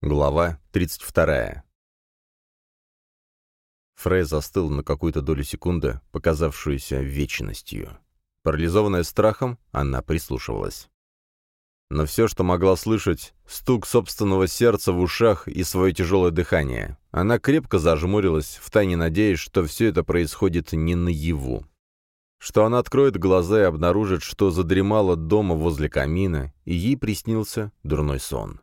Глава 32. Фрей застыл на какую-то долю секунды, показавшуюся вечностью. Парализованная страхом, она прислушивалась. Но все, что могла слышать, стук собственного сердца в ушах и свое тяжелое дыхание. Она крепко зажмурилась, втайне надеясь, что все это происходит не наяву. Что она откроет глаза и обнаружит, что задремала дома возле камина, и ей приснился дурной сон.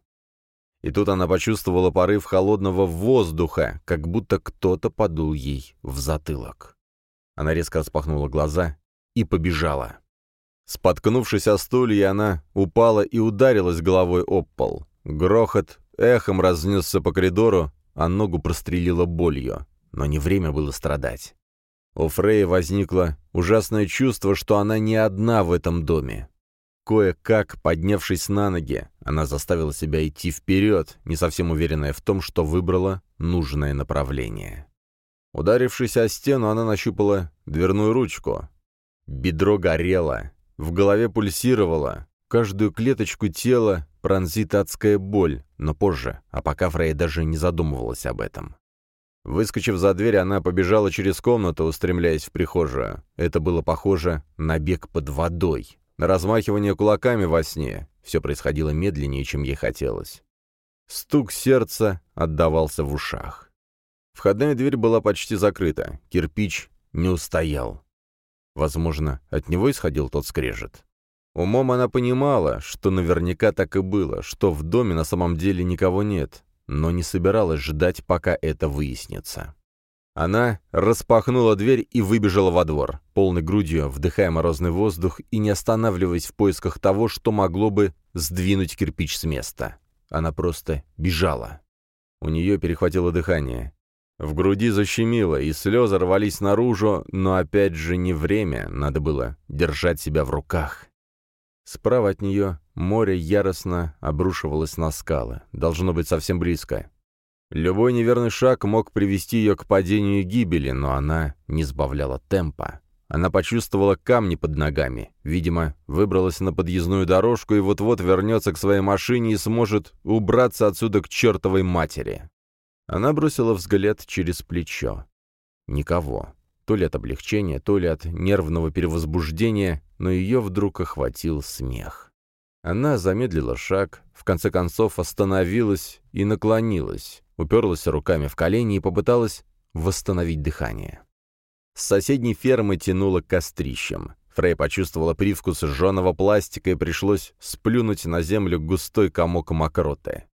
И тут она почувствовала порыв холодного воздуха, как будто кто-то подул ей в затылок. Она резко распахнула глаза и побежала. Споткнувшись о стулья, она упала и ударилась головой об пол. Грохот эхом разнесся по коридору, а ногу прострелила болью. Но не время было страдать. У Фреи возникло ужасное чувство, что она не одна в этом доме. Кое-как, поднявшись на ноги, она заставила себя идти вперед, не совсем уверенная в том, что выбрала нужное направление. Ударившись о стену, она нащупала дверную ручку. Бедро горело, в голове пульсировало, каждую клеточку тела пронзит адская боль, но позже, а пока Фрей даже не задумывалась об этом. Выскочив за дверь, она побежала через комнату, устремляясь в прихожую. Это было похоже на бег под водой на размахивание кулаками во сне. Все происходило медленнее, чем ей хотелось. Стук сердца отдавался в ушах. Входная дверь была почти закрыта, кирпич не устоял. Возможно, от него исходил тот скрежет. Умом она понимала, что наверняка так и было, что в доме на самом деле никого нет, но не собиралась ждать, пока это выяснится. Она распахнула дверь и выбежала во двор, полной грудью вдыхая морозный воздух и не останавливаясь в поисках того, что могло бы сдвинуть кирпич с места. Она просто бежала. У нее перехватило дыхание. В груди защемило, и слезы рвались наружу, но опять же не время, надо было держать себя в руках. Справа от нее море яростно обрушивалось на скалы, должно быть совсем близко. Любой неверный шаг мог привести ее к падению и гибели, но она не сбавляла темпа. Она почувствовала камни под ногами. Видимо, выбралась на подъездную дорожку и вот-вот вернется к своей машине и сможет убраться отсюда к чертовой матери. Она бросила взгляд через плечо. Никого. То ли от облегчения, то ли от нервного перевозбуждения, но ее вдруг охватил смех. Она замедлила шаг, в конце концов остановилась и наклонилась уперлась руками в колени и попыталась восстановить дыхание. С соседней фермы тянуло кострищем. Фрей почувствовала привкус сжженного пластика и пришлось сплюнуть на землю густой комок мокроты.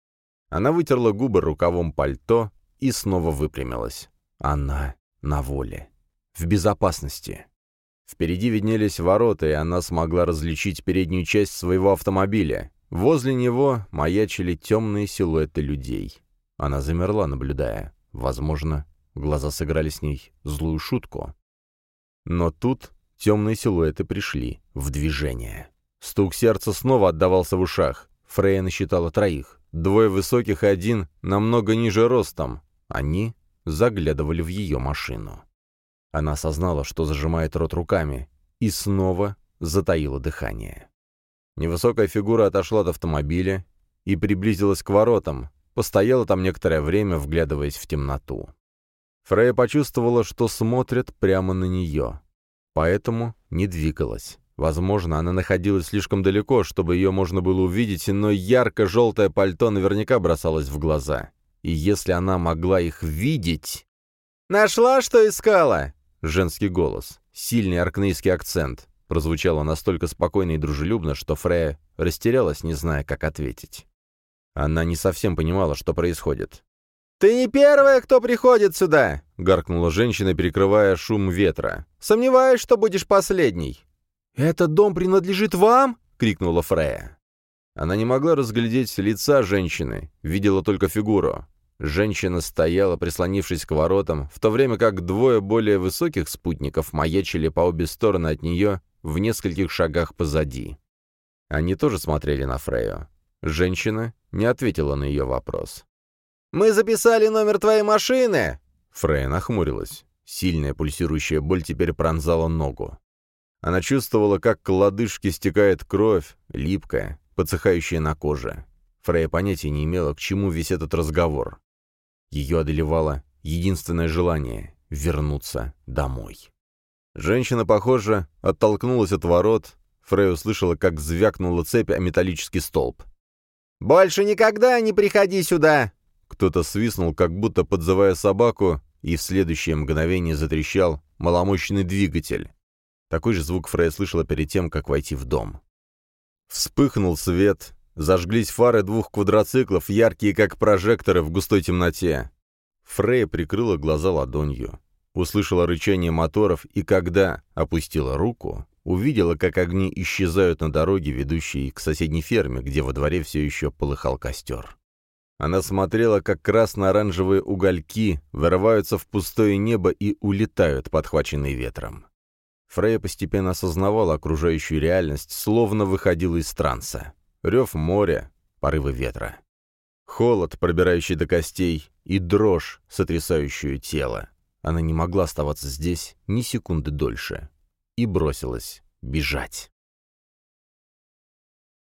Она вытерла губы рукавом пальто и снова выпрямилась. Она на воле. В безопасности. Впереди виднелись ворота, и она смогла различить переднюю часть своего автомобиля. Возле него маячили темные силуэты людей. Она замерла, наблюдая. Возможно, глаза сыграли с ней злую шутку. Но тут темные силуэты пришли в движение. Стук сердца снова отдавался в ушах. Фрейя насчитала троих. Двое высоких и один намного ниже ростом. Они заглядывали в ее машину. Она осознала, что зажимает рот руками, и снова затаила дыхание. Невысокая фигура отошла от автомобиля и приблизилась к воротам, Постояла там некоторое время, вглядываясь в темноту. Фрея почувствовала, что смотрят прямо на нее. Поэтому не двигалась. Возможно, она находилась слишком далеко, чтобы ее можно было увидеть, но ярко-желтое пальто наверняка бросалось в глаза. И если она могла их видеть... «Нашла, что искала?» Женский голос, сильный аркнейский акцент. Прозвучало настолько спокойно и дружелюбно, что Фрея растерялась, не зная, как ответить. Она не совсем понимала, что происходит. «Ты не первая, кто приходит сюда!» — гаркнула женщина, перекрывая шум ветра. «Сомневаюсь, что будешь последней». «Этот дом принадлежит вам?» — крикнула Фрея. Она не могла разглядеть лица женщины, видела только фигуру. Женщина стояла, прислонившись к воротам, в то время как двое более высоких спутников маячили по обе стороны от нее в нескольких шагах позади. Они тоже смотрели на Фрею. Женщина не ответила на ее вопрос. «Мы записали номер твоей машины!» Фрея нахмурилась. Сильная пульсирующая боль теперь пронзала ногу. Она чувствовала, как к лодыжке стекает кровь, липкая, подсыхающая на коже. Фрея понятия не имела, к чему весь этот разговор. Ее одолевало единственное желание — вернуться домой. Женщина, похоже, оттолкнулась от ворот. Фрей услышала, как звякнула цепь о металлический столб. «Больше никогда не приходи сюда!» Кто-то свистнул, как будто подзывая собаку, и в следующее мгновение затрещал маломощный двигатель. Такой же звук Фрея слышала перед тем, как войти в дом. Вспыхнул свет, зажглись фары двух квадроциклов, яркие как прожекторы в густой темноте. Фрея прикрыла глаза ладонью, услышала рычание моторов и когда опустила руку, увидела, как огни исчезают на дороге, ведущей к соседней ферме, где во дворе все еще полыхал костер. Она смотрела, как красно-оранжевые угольки вырываются в пустое небо и улетают, подхваченные ветром. Фрея постепенно осознавала окружающую реальность, словно выходила из транса. Рев моря, порывы ветра. Холод, пробирающий до костей, и дрожь, сотрясающую тело. Она не могла оставаться здесь ни секунды дольше. И бросилась бежать.